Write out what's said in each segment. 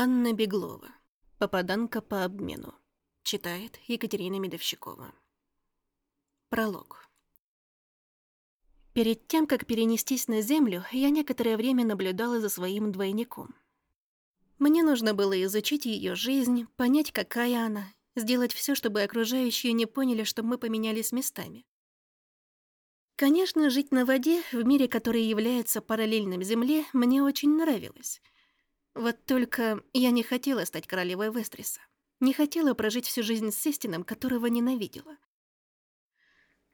Анна Беглова. Попаданка по обмену. Читает Екатерина Медовщикова. Пролог. Перед тем, как перенестись на Землю, я некоторое время наблюдала за своим двойником. Мне нужно было изучить ее жизнь, понять, какая она, сделать все, чтобы окружающие не поняли, что мы поменялись местами. Конечно, жить на воде, в мире, который является параллельным Земле, мне очень нравилось — вот только я не хотела стать королевой Вестриса. Не хотела прожить всю жизнь с Сестином, которого ненавидела.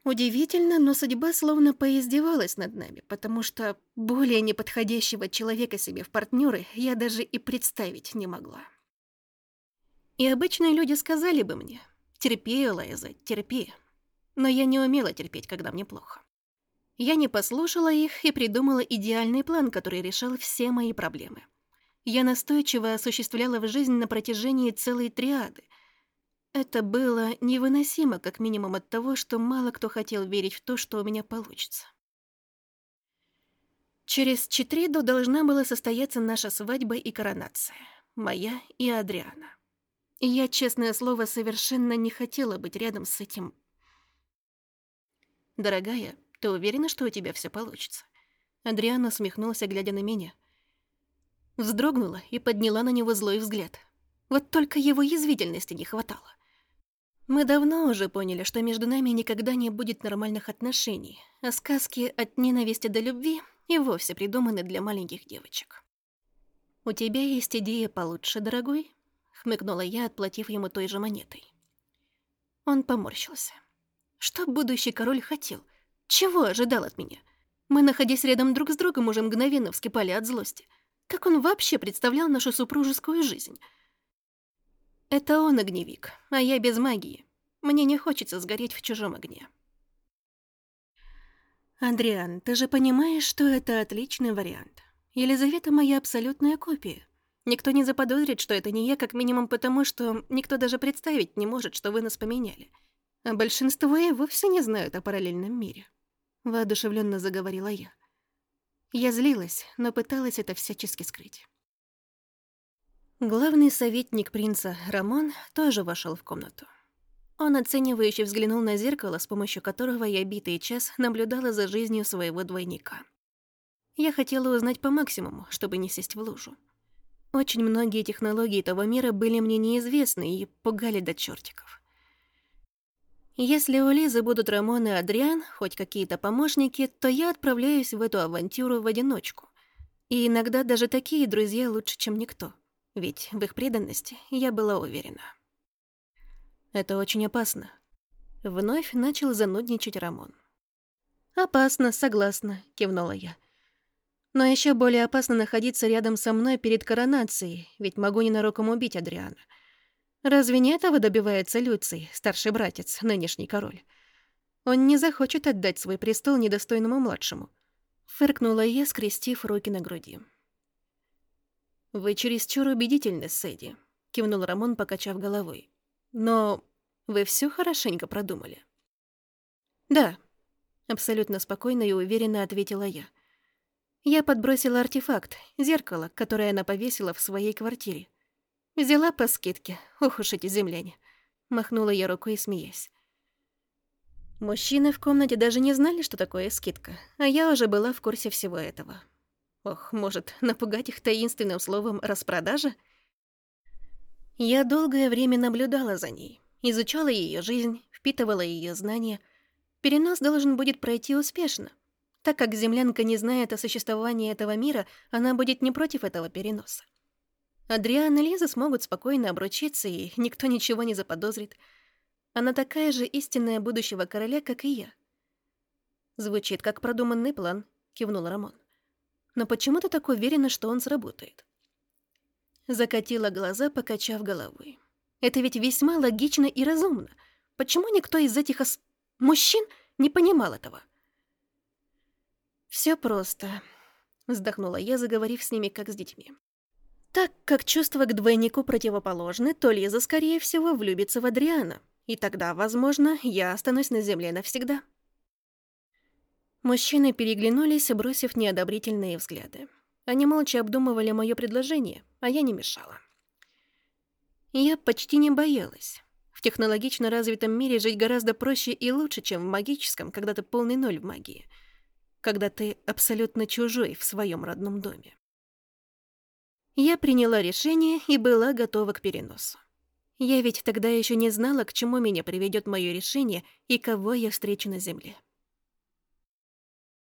Удивительно, но судьба словно поиздевалась над нами, потому что более неподходящего человека себе в партнеры я даже и представить не могла. И обычные люди сказали бы мне «Терпи, Лайза, терпи». Но я не умела терпеть, когда мне плохо. Я не послушала их и придумала идеальный план, который решал все мои проблемы я настойчиво осуществляла в жизнь на протяжении целой триады. Это было невыносимо, как минимум от того, что мало кто хотел верить в то, что у меня получится. Через Четриду должна была состояться наша свадьба и коронация. Моя и Адриана. И я, честное слово, совершенно не хотела быть рядом с этим. «Дорогая, ты уверена, что у тебя все получится?» Адриана усмехнулся, глядя на меня — Вздрогнула и подняла на него злой взгляд. Вот только его язвительности не хватало. Мы давно уже поняли, что между нами никогда не будет нормальных отношений, а сказки от ненависти до любви и вовсе придуманы для маленьких девочек. «У тебя есть идея получше, дорогой?» — хмыкнула я, отплатив ему той же монетой. Он поморщился. Что будущий король хотел? Чего ожидал от меня? Мы, находясь рядом друг с другом, уже мгновенно вскипали от злости — как он вообще представлял нашу супружескую жизнь? Это он огневик, а я без магии. Мне не хочется сгореть в чужом огне. Адриан, ты же понимаешь, что это отличный вариант. Елизавета моя абсолютная копия. Никто не заподозрит, что это не я, как минимум потому, что никто даже представить не может, что вы нас поменяли. А большинство и вовсе не знают о параллельном мире. Воодушевленно заговорила я. Я злилась, но пыталась это всячески скрыть. Главный советник принца Рамон тоже вошел в комнату. Он оценивающе взглянул на зеркало, с помощью которого я битый час наблюдала за жизнью своего двойника. Я хотела узнать по максимуму, чтобы не сесть в лужу. Очень многие технологии того мира были мне неизвестны и пугали до чертиков. Если у Лизы будут Рамон и Адриан, хоть какие-то помощники, то я отправляюсь в эту авантюру в одиночку. И иногда даже такие друзья лучше, чем никто. Ведь в их преданности я была уверена. Это очень опасно. Вновь начал занудничать Рамон. «Опасно, согласна», — кивнула я. «Но еще более опасно находиться рядом со мной перед коронацией, ведь могу ненароком убить Адриана. Разве не этого добивается Люций, старший братец, нынешний король? Он не захочет отдать свой престол недостойному младшему. Фыркнула я, скрестив руки на груди. «Вы чересчур убедительны, Сэдди», — кивнул Рамон, покачав головой. «Но вы все хорошенько продумали». «Да», — абсолютно спокойно и уверенно ответила я. Я подбросила артефакт, зеркало, которое она повесила в своей квартире. Взяла по скидке. Ох уж эти земляне. Махнула я рукой, смеясь. Мужчины в комнате даже не знали, что такое скидка, а я уже была в курсе всего этого. Ох, может, напугать их таинственным словом «распродажа»? Я долгое время наблюдала за ней, изучала ее жизнь, впитывала ее знания. Перенос должен будет пройти успешно. Так как землянка не знает о существовании этого мира, она будет не против этого переноса. Адриан и Лиза смогут спокойно обручиться, и никто ничего не заподозрит. Она такая же истинная будущего короля, как и я. Звучит как продуманный план, кивнул Рамон. Но почему ты так уверена, что он сработает? Закатила глаза, покачав головой. Это ведь весьма логично и разумно. Почему никто из этих ос... мужчин не понимал этого? Все просто, вздохнула я, заговорив с ними как с детьми. Так как чувства к двойнику противоположны, то Лиза, скорее всего, влюбится в Адриана, и тогда, возможно, я останусь на земле навсегда. Мужчины переглянулись, бросив неодобрительные взгляды. Они молча обдумывали мое предложение, а я не мешала. Я почти не боялась. В технологично развитом мире жить гораздо проще и лучше, чем в магическом, когда ты полный ноль в магии. Когда ты абсолютно чужой в своем родном доме. Я приняла решение и была готова к переносу. Я ведь тогда еще не знала, к чему меня приведет мое решение и кого я встречу на Земле.